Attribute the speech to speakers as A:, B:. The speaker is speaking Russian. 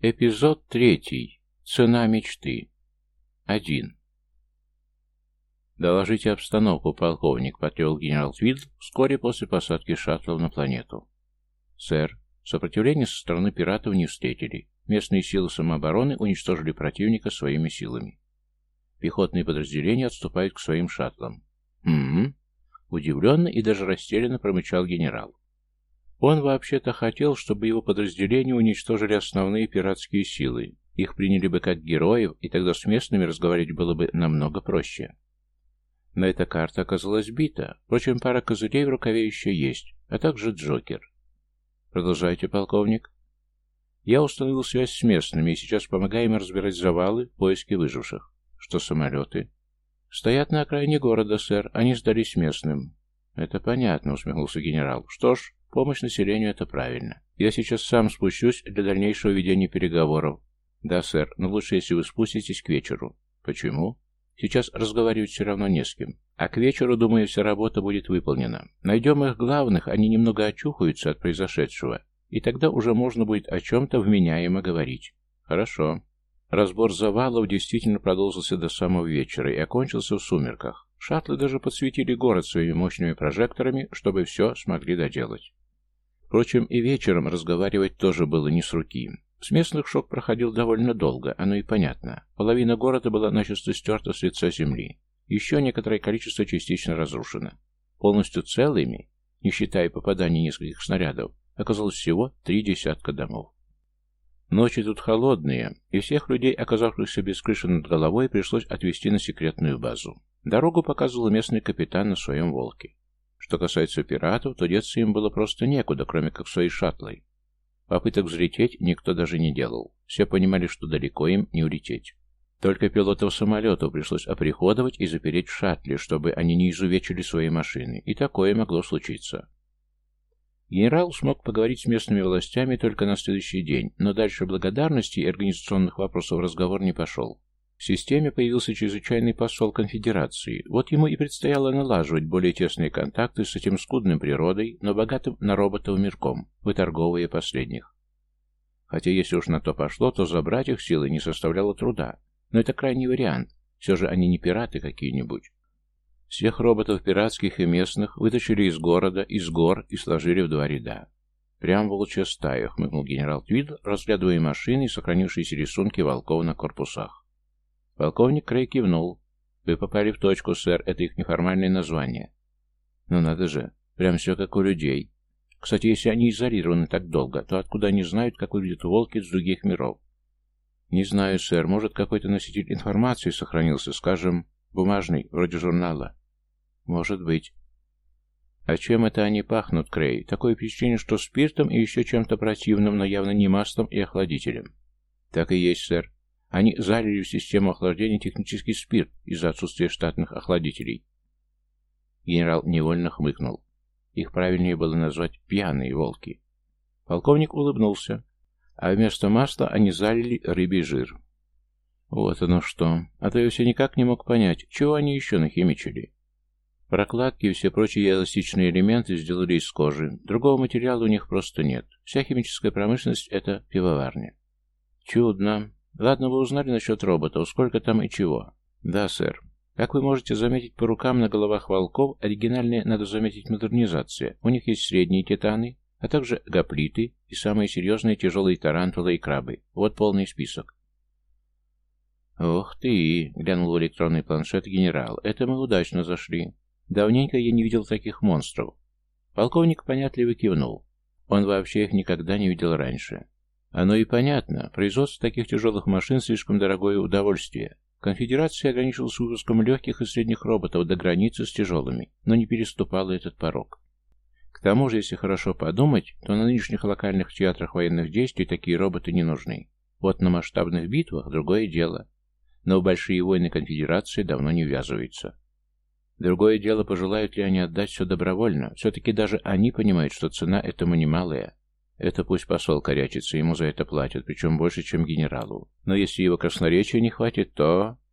A: Эпизод третий. Цена мечты. Один. «Доложите обстановку, полковник», — потребовал генерал Твидл вскоре после посадки шаттлов на планету. «Сэр, сопротивление со стороны пиратов не встретили. Местные силы самообороны уничтожили противника своими силами. Пехотные подразделения отступают к своим шаттлам». «М-м-м», удивленно и даже растерянно промычал генерал. Он вообще-то хотел, чтобы его подразделения уничтожили основные пиратские силы. Их приняли бы как героев, и тогда с местными разговаривать было бы намного проще. Но эта карта оказалась бита. Впрочем, пара козырей в рукаве еще есть, а также Джокер. Продолжайте, полковник. Я установил связь с местными, и сейчас помогаем разбирать завалы в поиске выживших. Что самолеты? Стоят на окраине города, сэр. Они сдались местным. Это понятно, усмехнулся генерал. Что ж, Помощь населению – это правильно. Я сейчас сам спущусь для дальнейшего ведения переговоров. Да, сэр, но лучше, если вы спуститесь к вечеру. Почему? Сейчас разговаривать все равно не с кем. А к вечеру, думаю, вся работа будет выполнена. Найдем их главных, они немного очухаются от произошедшего. И тогда уже можно будет о чем-то вменяемо говорить. Хорошо. Разбор завалов действительно продолжился до самого вечера и окончился в сумерках. Шаттлы даже подсветили город своими мощными прожекторами, чтобы все смогли доделать. Впрочем, и вечером разговаривать тоже было не с руки. С местных шок проходил довольно долго, оно и понятно. Половина города была начисто стерта с лица земли. Еще некоторое количество частично разрушено. Полностью целыми, не считая попаданий нескольких снарядов, оказалось всего три десятка домов. Ночи тут холодные, и всех людей, оказавшихся без крыши над головой, пришлось отвезти на секретную базу. Дорогу показывал местный капитан на своем волке. Что касается пиратов, то деться им было просто некуда, кроме как своей шаттлой. Попыток взлететь никто даже не делал. Все понимали, что далеко им не улететь. Только пилотов самолетов пришлось оприходовать и запереть в шаттле, чтобы они не изувечили свои машины, и такое могло случиться. Генерал смог поговорить с местными властями только на следующий день, но дальше благодарности и организационных вопросов разговор не пошел. В системе появился чрезвычайный посол конфедерации. Вот ему и предстояло налаживать более тесные контакты с этим скудным природой, но богатым на роботов мирком, выторговывая последних. Хотя если уж на то пошло, то забрать их силы не составляло труда. Но это крайний вариант. Все же они не пираты какие-нибудь. Всех роботов пиратских и местных вытащили из города, из гор и сложили в два ряда. Прям волчья стая, хмыкнул генерал Твид, разглядывая машины и сохранившиеся рисунки волков на корпусах. Полковник Крей кивнул. «Вы попали в точку, сэр, это их неформальное название». «Ну надо же, прям все как у людей. Кстати, если они изолированы так долго, то откуда они знают, как выглядят волки с других миров?» «Не знаю, сэр, может, какой-то носитель информации сохранился, скажем, бумажный, вроде журнала?» «Может быть». «А чем это они пахнут, Крей? Такое впечатление, что спиртом и еще чем-то противным, но явно не маслом и охладителем». «Так и есть, сэр. Они залили в систему охлаждения технический спирт из-за отсутствия штатных охладителей. Генерал невольно хмыкнул. Их правильнее было назвать «пьяные волки». Полковник улыбнулся, а вместо масла они залили рыбий жир. Вот оно что. А то я все никак не мог понять, чего они еще нахимичили. Прокладки и все прочие эластичные элементы сделали из кожи. Другого материала у них просто нет. Вся химическая промышленность — это пивоварня. Чудно. Ладно, вы узнали насчет роботов, сколько там и чего. Да, сэр. Как вы можете заметить по рукам на головах волков, оригинальная, надо заметить, модернизация. У них есть средние титаны, а также гоплиты и самые серьезные тяжелые тарантулы и крабы. Вот полный список. «Ох ты!» — глянул в электронный планшет генерал. «Это мы удачно зашли. Давненько я не видел таких монстров». Полковник понятливо кивнул. Он вообще их никогда не видел раньше. Оно и понятно. Производство таких тяжелых машин слишком дорогое удовольствие. Конфедерация ограничилась выпуском легких и средних роботов до границы с тяжелыми, но не переступала этот порог. К тому же, если хорошо подумать, то на нынешних локальных театрах военных действий такие роботы не нужны. Вот на масштабных битвах другое дело. Но в большие войны конфедерации давно не ввязываются. Другое дело, пожелают ли они отдать все добровольно. Все-таки даже они понимают, что цена этому немалая. Это пусть посол корячится, ему за это платят, причем больше, чем генералу. Но если его красноречия не хватит, то...